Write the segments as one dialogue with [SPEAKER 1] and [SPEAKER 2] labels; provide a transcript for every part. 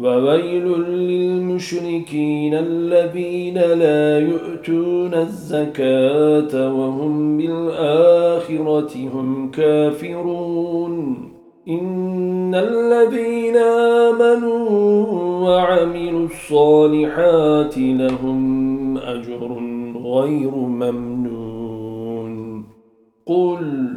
[SPEAKER 1] وويل للمشركين الذين لا يؤتون الزكاة وهم بالآخرة هم كافرون. إن الذين آمنوا وعملوا الصالحات لهم أجر غير ممنون. قل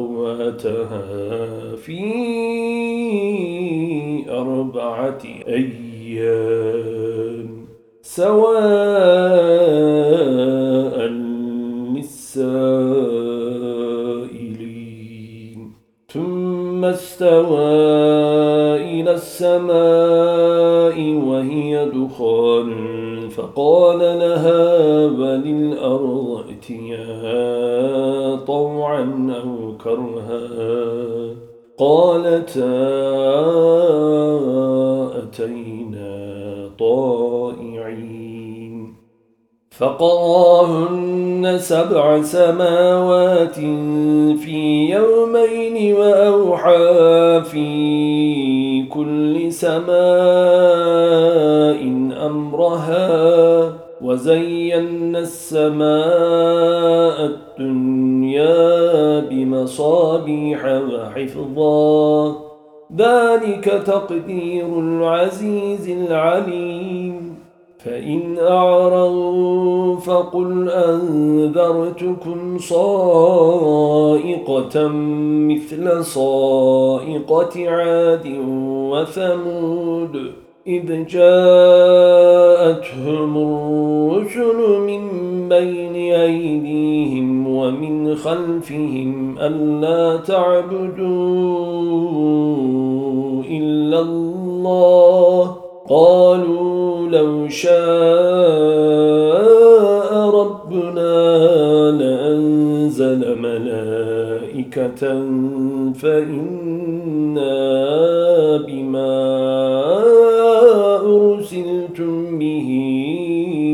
[SPEAKER 1] أقواتها في أربعة أيام. سواء للسائلين. ثم استوى إلى السماء وهي دخان. فقال لها أو كرها قالتا أتينا طائعين فقرأهن سبع سماوات في يومين وأوحى في كل سماء أمرها وزينا السماء وحفظا ذلك تقدير العزيز العليم. فإن أعرضوا فقل أنذرتكم صائقة مثل صائقة عاد وثمود. إذ جاءتهم الرسل من بين أيديهم ومن خلفهم ألا تعبدوا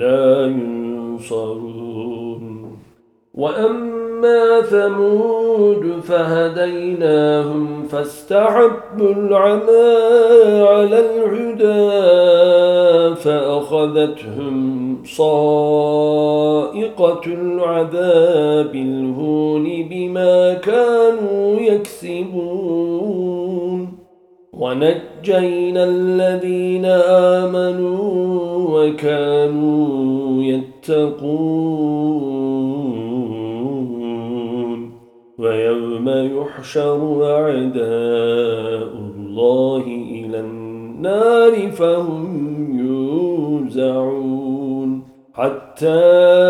[SPEAKER 1] لا ينصرون. وأما ثمود فهديناهم فاستحبوا العمى على الهدى فأخذتهم صائقة العذاب الهون بما كانوا يكسبون. ونجينا الذين آمنوا وكانوا يتقون ويوم يحشر أعداء الله إلى النار فهم يوزعون حتى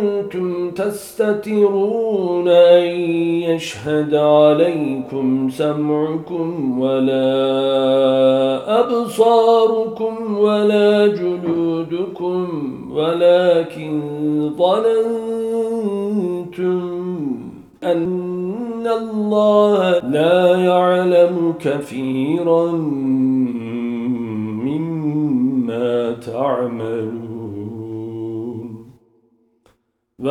[SPEAKER 1] كنتم تستترون أن يشهد عليكم سمعكم ولا أبصاركم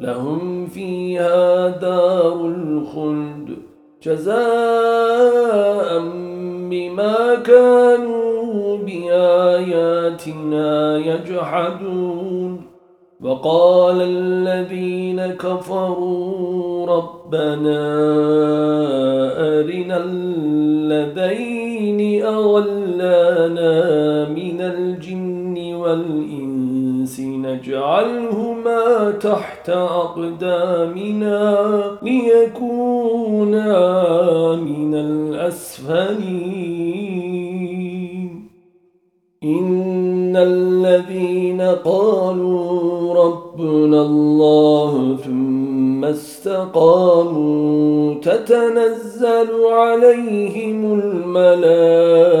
[SPEAKER 1] لهم فيها دار الخلد جزاء بما كانوا بآياتنا يجحدون. وقال الذين كفروا ربنا أرنا الذين أغلانا من الجن والإنس نجعلهما تحت أقدامنا ليكونا من الأسفلين. إن الذين قالوا ربنا الله ثم استقاموا تتنزل عليهم الملائكة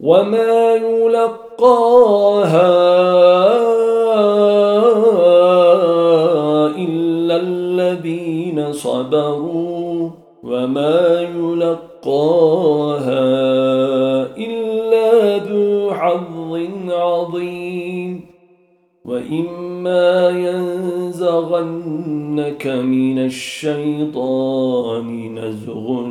[SPEAKER 1] وما يلقاها إلا الذين صبروا وما يلقاها إلا ذو حظ عظيم وإما ينزغنك من الشيطان نزغ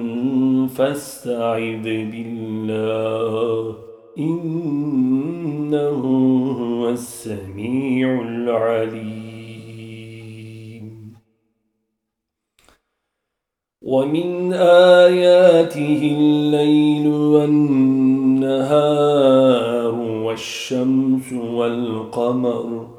[SPEAKER 1] فاستعذ بالله. إنه هو السميع العليم. ومن آياته الليل والنهار والشمس والقمر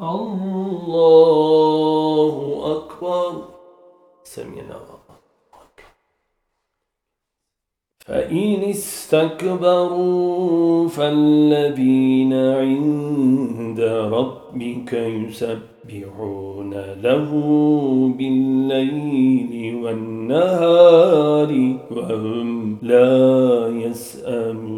[SPEAKER 1] الله أكبر. سمعنا فإن استكبروا فالذين عند ربك يسبحون له بالليل والنهار وهم لا يسأمون.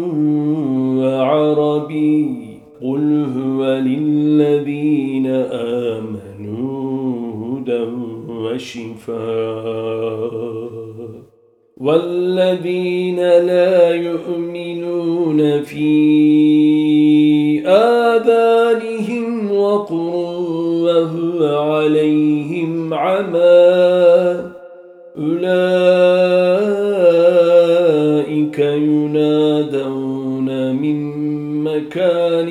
[SPEAKER 1] وشفاء. والذين لا يؤمنون في آذانهم وقر وهو عليهم عمى. أولئك ينادون من مكان